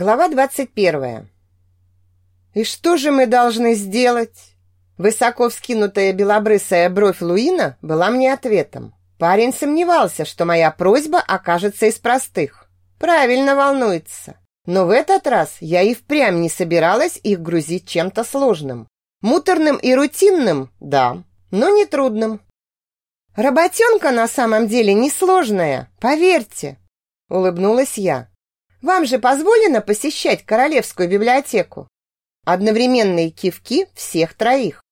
Глава 21. «И что же мы должны сделать?» Высоко вскинутая белобрысая бровь Луина была мне ответом. Парень сомневался, что моя просьба окажется из простых. Правильно волнуется. Но в этот раз я и впрямь не собиралась их грузить чем-то сложным. Муторным и рутинным, да, но не трудным. Работенка на самом деле несложная, поверьте, улыбнулась я. Вам же позволено посещать королевскую библиотеку? Одновременные кивки всех троих.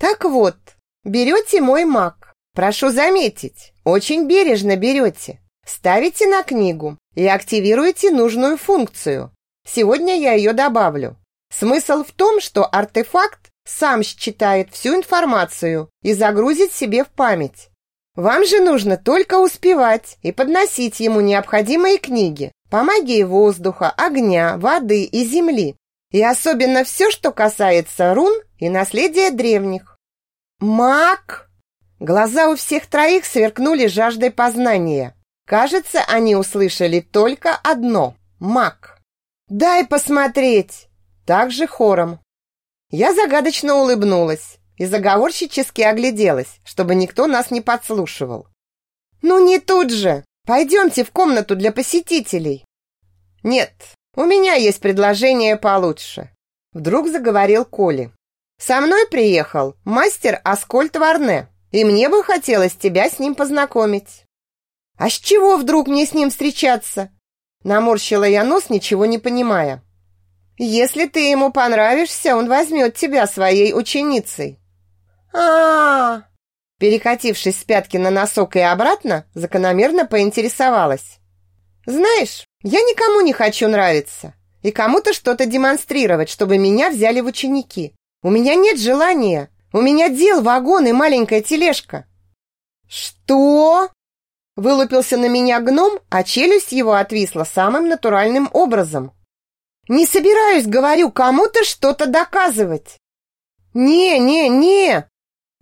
Так вот, берете мой маг. Прошу заметить, очень бережно берете. Ставите на книгу и активируете нужную функцию. Сегодня я ее добавлю. Смысл в том, что артефакт сам считает всю информацию и загрузит себе в память. Вам же нужно только успевать и подносить ему необходимые книги, по магии воздуха, огня, воды и земли. И особенно все, что касается рун и наследия древних. Маг! Глаза у всех троих сверкнули жаждой познания. Кажется, они услышали только одно – маг. «Дай посмотреть!» Также хором. Я загадочно улыбнулась и заговорщически огляделась, чтобы никто нас не подслушивал. «Ну не тут же! Пойдемте в комнату для посетителей. Нет, у меня есть предложение получше. Вдруг заговорил Коли. Со мной приехал мастер Аскольд Варне, и мне бы хотелось тебя с ним познакомить. А с чего вдруг мне с ним встречаться? Наморщила я нос, ничего не понимая. Если ты ему понравишься, он возьмет тебя своей ученицей. А, -а, -а Перекатившись с пятки на носок и обратно, закономерно поинтересовалась. «Знаешь, я никому не хочу нравиться и кому-то что-то демонстрировать, чтобы меня взяли в ученики. У меня нет желания. У меня дел вагон и маленькая тележка». «Что?» Вылупился на меня гном, а челюсть его отвисла самым натуральным образом. «Не собираюсь, говорю, кому-то что-то доказывать». «Не, не, не!»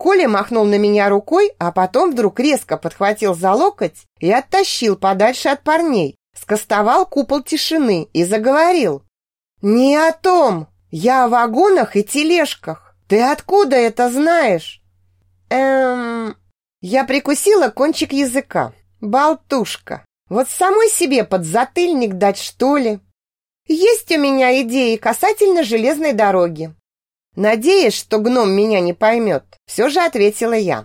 Коля махнул на меня рукой, а потом вдруг резко подхватил за локоть и оттащил подальше от парней, скостовал купол тишины и заговорил. «Не о том! Я о вагонах и тележках! Ты откуда это знаешь?» «Эм...» Я прикусила кончик языка. Болтушка. Вот самой себе подзатыльник дать, что ли? Есть у меня идеи касательно железной дороги. Надеясь, что гном меня не поймет, все же ответила я.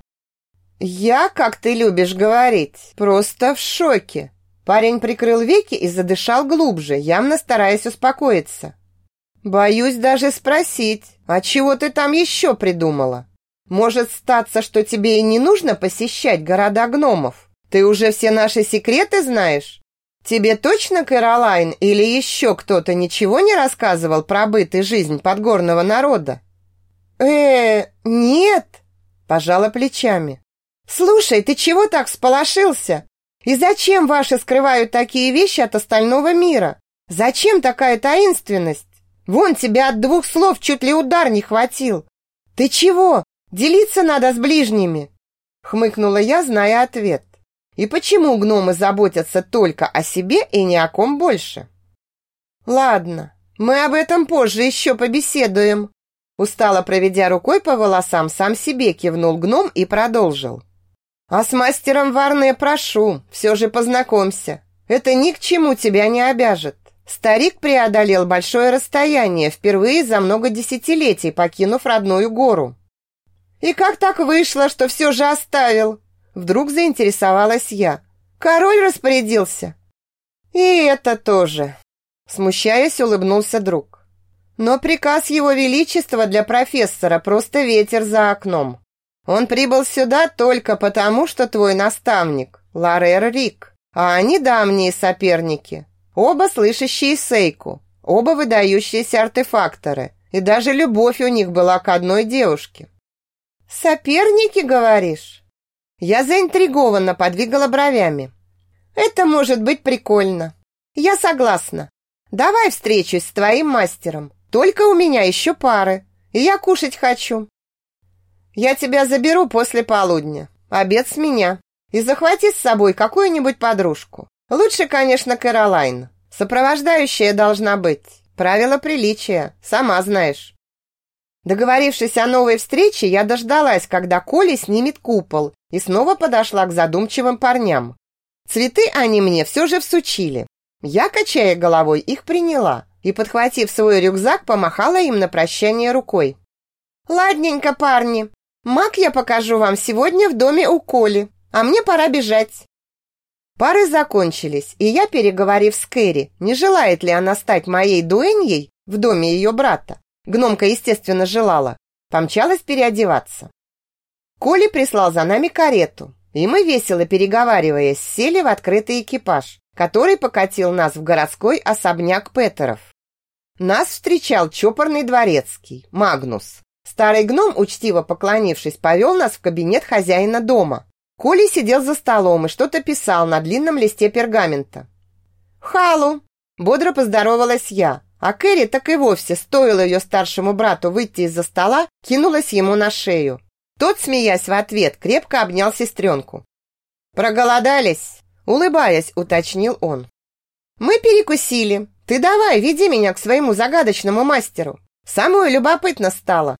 «Я, как ты любишь говорить, просто в шоке». Парень прикрыл веки и задышал глубже, явно стараясь успокоиться. «Боюсь даже спросить, а чего ты там еще придумала? Может статься, что тебе и не нужно посещать города гномов? Ты уже все наши секреты знаешь? Тебе точно Кэролайн или еще кто-то ничего не рассказывал про быт и жизнь подгорного народа? Э, нет, пожала плечами. Слушай, ты чего так сполошился? И зачем ваши скрывают такие вещи от остального мира? Зачем такая таинственность? Вон тебя от двух слов чуть ли удар не хватил. Ты чего? Делиться надо с ближними, хмыкнула я, зная ответ. И почему гномы заботятся только о себе и ни о ком больше? Ладно, мы об этом позже еще побеседуем. Устало проведя рукой по волосам, сам себе кивнул гном и продолжил. А с мастером Варне прошу, все же познакомься. Это ни к чему тебя не обяжет. Старик преодолел большое расстояние, впервые за много десятилетий покинув родную гору. И как так вышло, что все же оставил? Вдруг заинтересовалась я. Король распорядился. И это тоже. Смущаясь, улыбнулся друг. Но приказ его величества для профессора просто ветер за окном. Он прибыл сюда только потому, что твой наставник, Ларер Рик, а они давние соперники. Оба слышащие Сейку, оба выдающиеся артефакторы, и даже любовь у них была к одной девушке. «Соперники, говоришь?» Я заинтригованно подвигала бровями. Это может быть прикольно. Я согласна. Давай встречусь с твоим мастером. Только у меня еще пары. И я кушать хочу. Я тебя заберу после полудня. Обед с меня. И захвати с собой какую-нибудь подружку. Лучше, конечно, Кэролайн. Сопровождающая должна быть. Правила приличия, сама знаешь. Договорившись о новой встрече, я дождалась, когда Коля снимет купол, и снова подошла к задумчивым парням. Цветы они мне все же всучили. Я, качая головой, их приняла и, подхватив свой рюкзак, помахала им на прощание рукой. «Ладненько, парни, маг я покажу вам сегодня в доме у Коли, а мне пора бежать». Пары закончились, и я, переговорив с Кэрри, не желает ли она стать моей дуэньей в доме ее брата, гномка, естественно, желала, помчалась переодеваться. Коля прислал за нами карету, и мы, весело переговариваясь, сели в открытый экипаж, который покатил нас в городской особняк Петеров. Нас встречал чопорный дворецкий, Магнус. Старый гном, учтиво поклонившись, повел нас в кабинет хозяина дома, Коля сидел за столом и что-то писал на длинном листе пергамента. «Халу!» – бодро поздоровалась я, а Кэрри так и вовсе, стоило ее старшему брату выйти из-за стола, кинулась ему на шею. Тот, смеясь в ответ, крепко обнял сестренку. «Проголодались?» – улыбаясь, уточнил он. «Мы перекусили. Ты давай, веди меня к своему загадочному мастеру. Самое любопытно стало,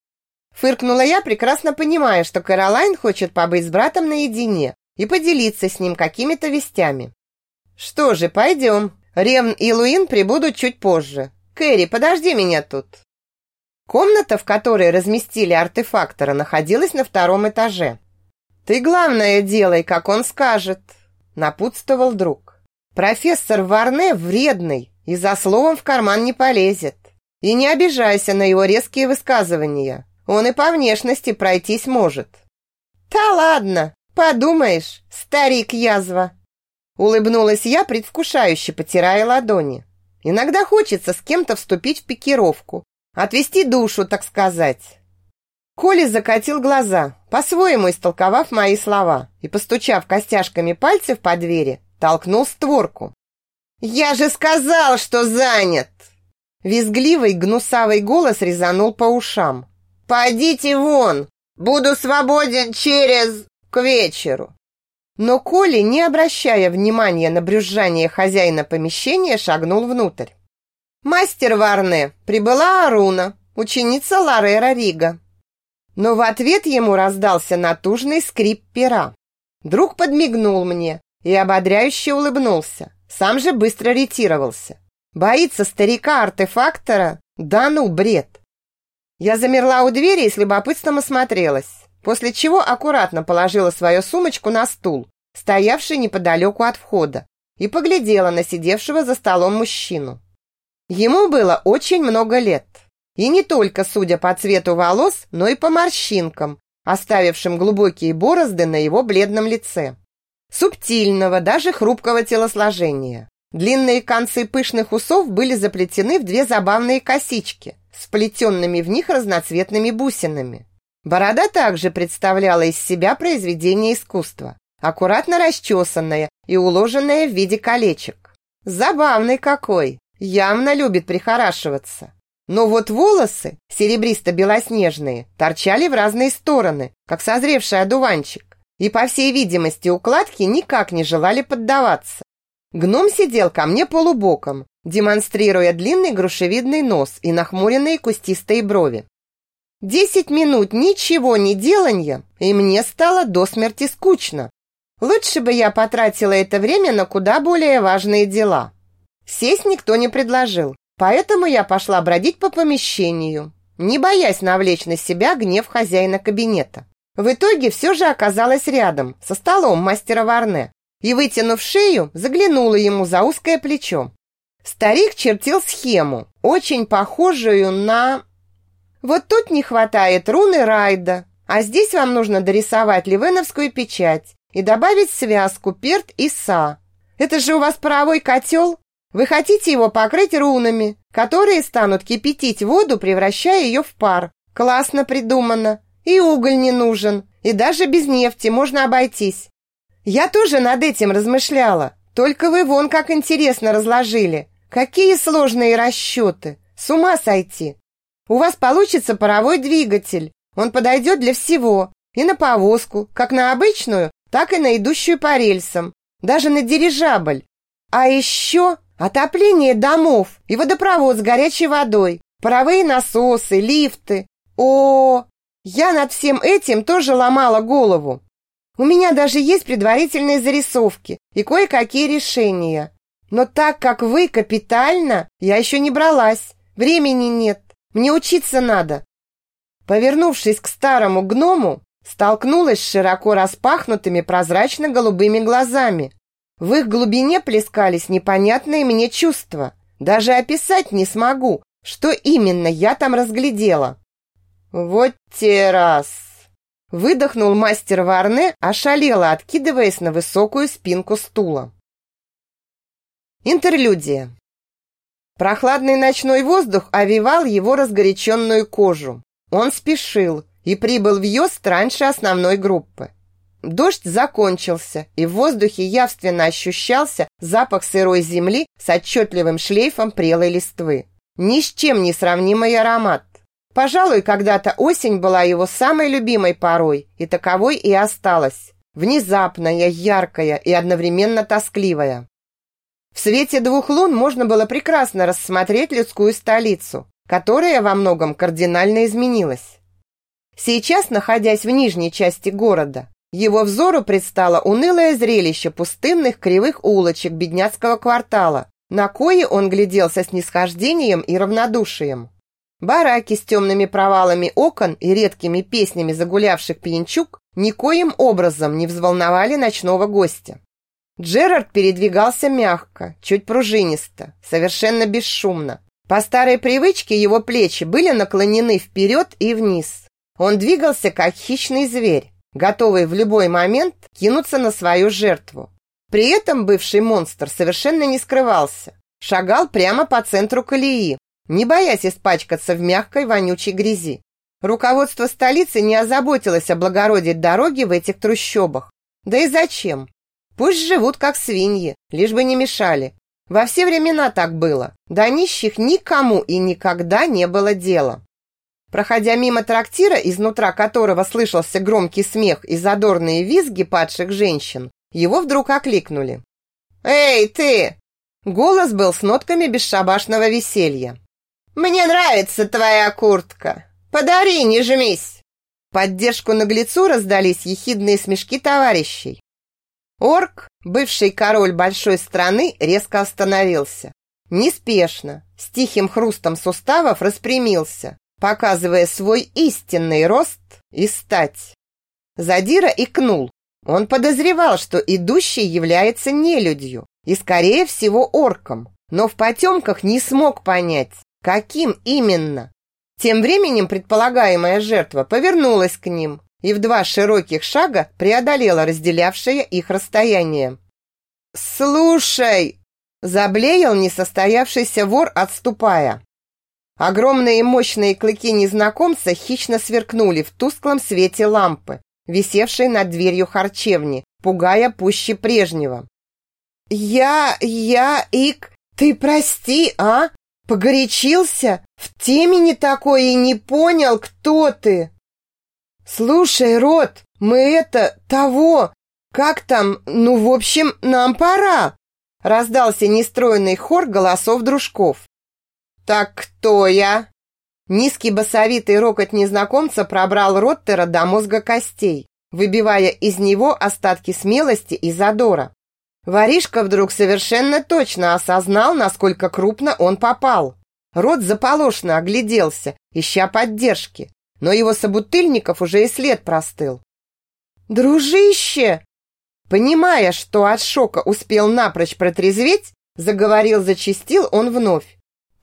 Фыркнула я, прекрасно понимая, что Кэролайн хочет побыть с братом наедине и поделиться с ним какими-то вестями. Что же, пойдем. Ревн и Луин прибудут чуть позже. Кэрри, подожди меня тут. Комната, в которой разместили артефактора, находилась на втором этаже. Ты главное делай, как он скажет, напутствовал друг. Профессор Варне вредный и за словом в карман не полезет. И не обижайся на его резкие высказывания. Он и по внешности пройтись может. Да ладно, подумаешь, старик-язва. Улыбнулась я, предвкушающе потирая ладони. Иногда хочется с кем-то вступить в пикировку, отвести душу, так сказать. Коля закатил глаза, по-своему истолковав мои слова, и, постучав костяшками пальцев по двери, толкнул створку. «Я же сказал, что занят!» Визгливый гнусавый голос резанул по ушам. «Пойдите вон! Буду свободен через... к вечеру!» Но Коля, не обращая внимания на брюзжание хозяина помещения, шагнул внутрь. «Мастер Варне, прибыла Аруна, ученица Ларера Рига». Но в ответ ему раздался натужный скрип пера. Друг подмигнул мне и ободряюще улыбнулся. Сам же быстро ретировался. Боится старика-артефактора? Да ну, бред! Я замерла у двери и с любопытством осмотрелась, после чего аккуратно положила свою сумочку на стул, стоявший неподалеку от входа, и поглядела на сидевшего за столом мужчину. Ему было очень много лет, и не только судя по цвету волос, но и по морщинкам, оставившим глубокие борозды на его бледном лице. Субтильного, даже хрупкого телосложения. Длинные концы пышных усов были заплетены в две забавные косички – сплетенными в них разноцветными бусинами. Борода также представляла из себя произведение искусства, аккуратно расчесанная и уложенная в виде колечек. Забавный какой, явно любит прихорашиваться. Но вот волосы, серебристо-белоснежные, торчали в разные стороны, как созревший одуванчик, и, по всей видимости, укладки никак не желали поддаваться. Гном сидел ко мне полубоком, демонстрируя длинный грушевидный нос и нахмуренные кустистые брови. Десять минут ничего не деланья, и мне стало до смерти скучно. Лучше бы я потратила это время на куда более важные дела. Сесть никто не предложил, поэтому я пошла бродить по помещению, не боясь навлечь на себя гнев хозяина кабинета. В итоге все же оказалась рядом, со столом мастера Варне, и, вытянув шею, заглянула ему за узкое плечо. Старик чертил схему, очень похожую на... Вот тут не хватает руны Райда, а здесь вам нужно дорисовать ливеновскую печать и добавить связку перт и са. Это же у вас паровой котел. Вы хотите его покрыть рунами, которые станут кипятить воду, превращая ее в пар. Классно придумано. И уголь не нужен, и даже без нефти можно обойтись. Я тоже над этим размышляла. Только вы вон как интересно разложили. Какие сложные расчеты! С ума сойти! У вас получится паровой двигатель. Он подойдет для всего. И на повозку, как на обычную, так и на идущую по рельсам. Даже на дирижабль. А еще Отопление домов и водопровод с горячей водой, паровые насосы, лифты. О, я над всем этим тоже ломала голову. У меня даже есть предварительные зарисовки и кое-какие решения. Но так как вы капитально, я еще не бралась. Времени нет. Мне учиться надо. Повернувшись к старому гному, столкнулась с широко распахнутыми прозрачно-голубыми глазами. В их глубине плескались непонятные мне чувства. Даже описать не смогу, что именно я там разглядела. Вот те раз! Выдохнул мастер Варне, ошалело откидываясь на высокую спинку стула. Интерлюдия. Прохладный ночной воздух овивал его разгоряченную кожу. Он спешил и прибыл в Йост раньше основной группы. Дождь закончился, и в воздухе явственно ощущался запах сырой земли с отчетливым шлейфом прелой листвы. Ни с чем не сравнимый аромат. Пожалуй, когда-то осень была его самой любимой порой, и таковой и осталась. Внезапная, яркая и одновременно тоскливая. В свете двух лун можно было прекрасно рассмотреть людскую столицу, которая во многом кардинально изменилась. Сейчас, находясь в нижней части города, его взору предстало унылое зрелище пустынных кривых улочек бедняцкого квартала, на кое он глядел со снисхождением и равнодушием. Бараки с темными провалами окон и редкими песнями загулявших пьянчук никоим образом не взволновали ночного гостя. Джерард передвигался мягко, чуть пружинисто, совершенно бесшумно. По старой привычке его плечи были наклонены вперед и вниз. Он двигался, как хищный зверь, готовый в любой момент кинуться на свою жертву. При этом бывший монстр совершенно не скрывался. Шагал прямо по центру колеи, не боясь испачкаться в мягкой вонючей грязи. Руководство столицы не озаботилось облагородить дороги в этих трущобах. Да и зачем? Пусть живут как свиньи, лишь бы не мешали. Во все времена так было. До нищих никому и никогда не было дела. Проходя мимо трактира, изнутра которого слышался громкий смех и задорные визги падших женщин, его вдруг окликнули. «Эй, ты!» Голос был с нотками бесшабашного веселья. «Мне нравится твоя куртка. Подари, не жмись!» Поддержку наглецу раздались ехидные смешки товарищей. Орк, бывший король большой страны, резко остановился. Неспешно, с тихим хрустом суставов распрямился, показывая свой истинный рост и стать. Задира икнул. Он подозревал, что идущий является нелюдью и, скорее всего, орком, но в потемках не смог понять, каким именно. Тем временем предполагаемая жертва повернулась к ним, и в два широких шага преодолела разделявшее их расстояние. «Слушай!» – заблеял несостоявшийся вор, отступая. Огромные мощные клыки незнакомца хищно сверкнули в тусклом свете лампы, висевшей над дверью харчевни, пугая пуще прежнего. «Я... я... ик... ты прости, а? Погорячился? В теме не такой и не понял, кто ты!» «Слушай, Рот, мы это... того... Как там? Ну, в общем, нам пора!» Раздался нестройный хор голосов дружков. «Так кто я?» Низкий басовитый рокот незнакомца пробрал Роттера до мозга костей, выбивая из него остатки смелости и задора. Воришка вдруг совершенно точно осознал, насколько крупно он попал. Рот заполошно огляделся, ища поддержки но его собутыльников уже и след простыл. «Дружище!» Понимая, что от шока успел напрочь протрезветь, заговорил, зачистил он вновь.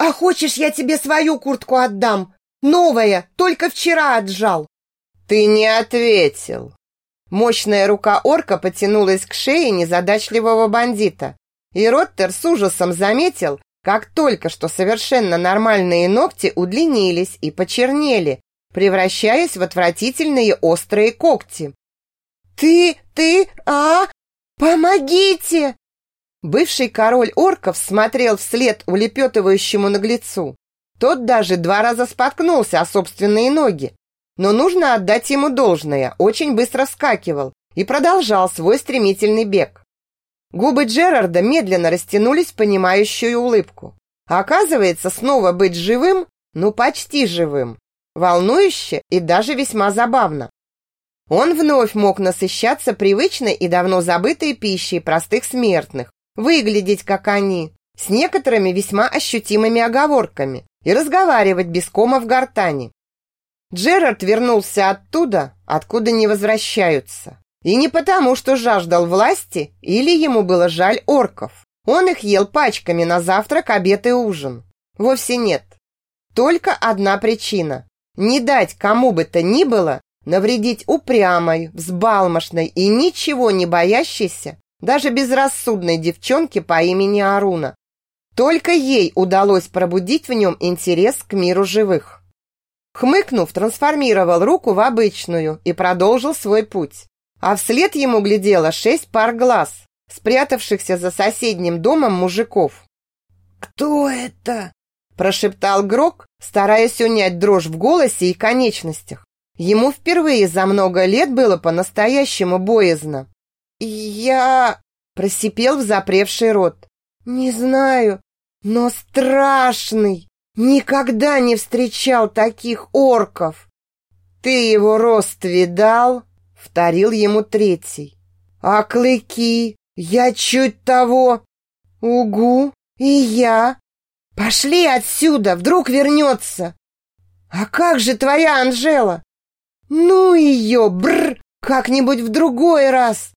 «А хочешь, я тебе свою куртку отдам? Новая, только вчера отжал!» «Ты не ответил!» Мощная рука орка потянулась к шее незадачливого бандита, и Роттер с ужасом заметил, как только что совершенно нормальные ногти удлинились и почернели, превращаясь в отвратительные острые когти. «Ты, ты, а? Помогите!» Бывший король орков смотрел вслед улепетывающему наглецу. Тот даже два раза споткнулся о собственные ноги. Но нужно отдать ему должное, очень быстро вскакивал и продолжал свой стремительный бег. Губы Джерарда медленно растянулись в понимающую улыбку. Оказывается, снова быть живым, ну почти живым, волнующе и даже весьма забавно. Он вновь мог насыщаться привычной и давно забытой пищей простых смертных, выглядеть как они, с некоторыми весьма ощутимыми оговорками и разговаривать без кома в гортани. Джерард вернулся оттуда, откуда не возвращаются. И не потому, что жаждал власти или ему было жаль орков. Он их ел пачками на завтрак, обед и ужин. Вовсе нет. Только одна причина. Не дать кому бы то ни было навредить упрямой, взбалмошной и ничего не боящейся, даже безрассудной девчонке по имени Аруна. Только ей удалось пробудить в нем интерес к миру живых. Хмыкнув, трансформировал руку в обычную и продолжил свой путь. А вслед ему глядело шесть пар глаз, спрятавшихся за соседним домом мужиков. «Кто это?» – прошептал Грок, стараясь унять дрожь в голосе и конечностях. Ему впервые за много лет было по-настоящему боязно. «Я...» – просипел в запревший рот. «Не знаю, но страшный! Никогда не встречал таких орков!» «Ты его рост видал?» – вторил ему третий. «А клыки? Я чуть того...» «Угу, и я...» «Пошли отсюда, вдруг вернется!» «А как же твоя Анжела?» «Ну ее, бр, как-нибудь в другой раз!»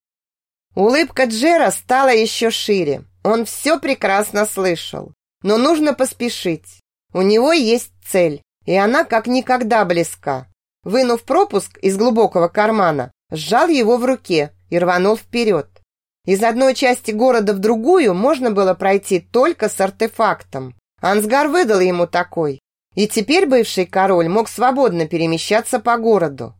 Улыбка Джера стала еще шире. Он все прекрасно слышал. Но нужно поспешить. У него есть цель, и она как никогда близка. Вынув пропуск из глубокого кармана, сжал его в руке и рванул вперед. Из одной части города в другую можно было пройти только с артефактом. Ансгар выдал ему такой, и теперь бывший король мог свободно перемещаться по городу.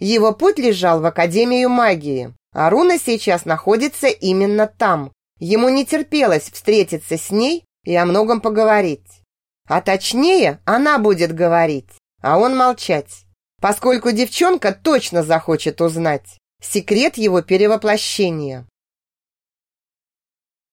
Его путь лежал в Академию магии, а Руна сейчас находится именно там. Ему не терпелось встретиться с ней и о многом поговорить. А точнее, она будет говорить, а он молчать, поскольку девчонка точно захочет узнать секрет его перевоплощения.